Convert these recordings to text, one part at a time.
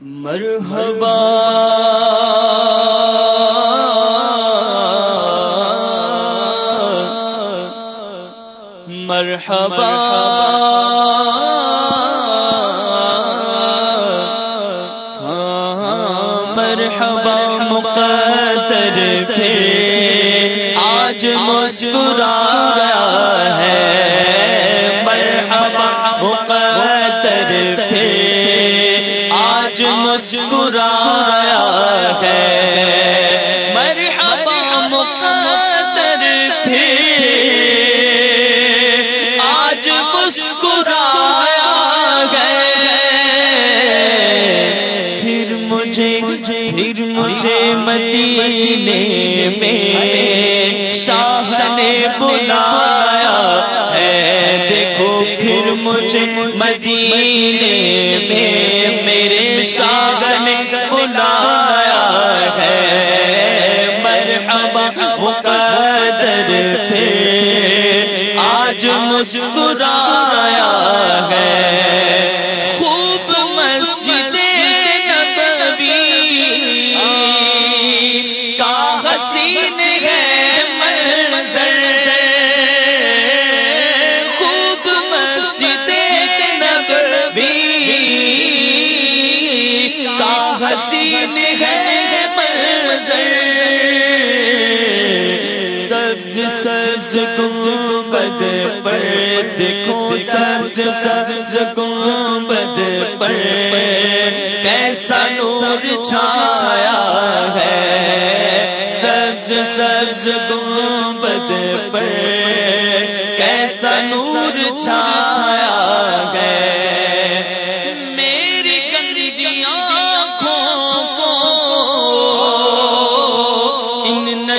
مرحبا. مرحبا. ہاں، مرحبا مقدر پھر آج مسکرایا ہے۔ آج مسکرایا ہے۔ مرحبا مقدر پھر آج مسکرایا ہے۔ پھر مجھے پھر مجھے مدینے میں شاہ نے بلایا ہے۔ دیکھو، پھر مجھے مدینے میرے بلایا ہے۔ مرحبا مقدر پھر آج مسکرایا ہے۔ حسین ہے منظر۔ سبز سبز گنبد پر دیکھو سبز سبز گنبد پر۔ کیسا نور چھایا ہے۔ سبز سبز گنبد پر۔ کیسا نور چھایا ہے۔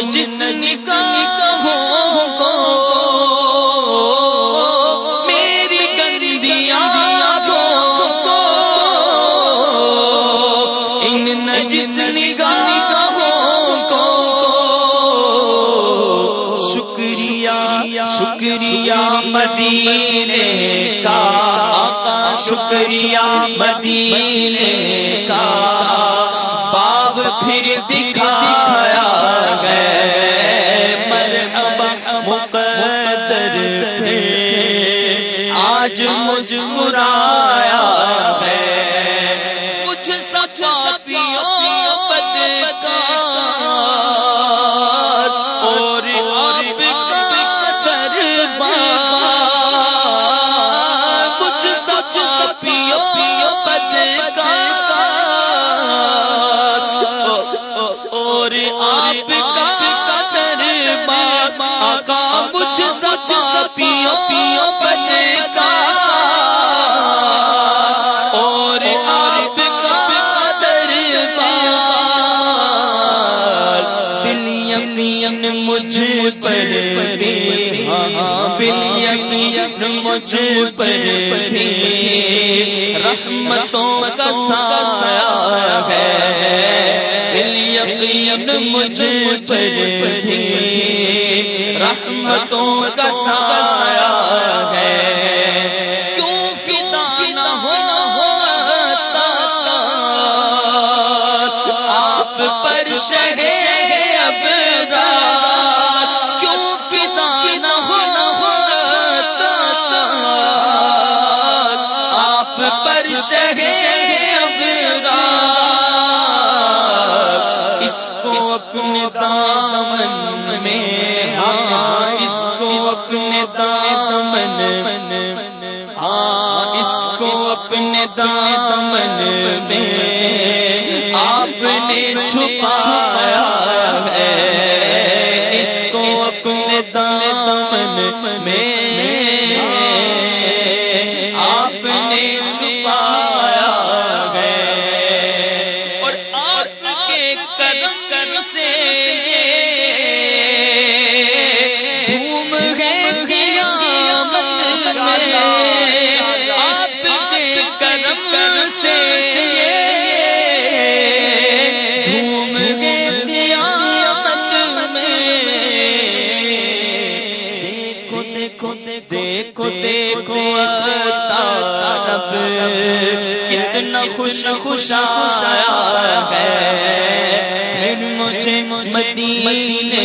ان نجس نگاہوں کو میری گندی آنکھوں کو ان نجس نگاہوں کو۔ شکریہ شکریہ مدینے کا شکریہ مدینے کا۔ باغ پھر دکھایا مقدر پہ آج مسکرایا ہے۔ مجھ پر بھی رحمتوں کا سایہ ہے۔ یقین مجھ پر بھی رحمتوں کا سایہ ہے کیوں فدا نہ ہوتا آپ پر شہر اس کو اپنے دامن میں آپ نے چھپایا ہے۔ اس کو اپنے دامن میں آپ نے چھپایا ہے۔ اور آپ کے کرم کرم سے دیکھو دیکھو دیکھو دیکھو رب کتنا خوش خوش آیا ہے۔ پھر مجھے مدینے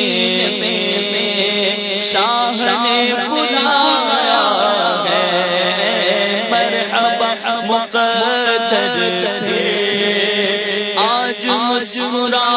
میں شاہ نے بلایا ہے۔ مرحبا مقدر آج مسکرا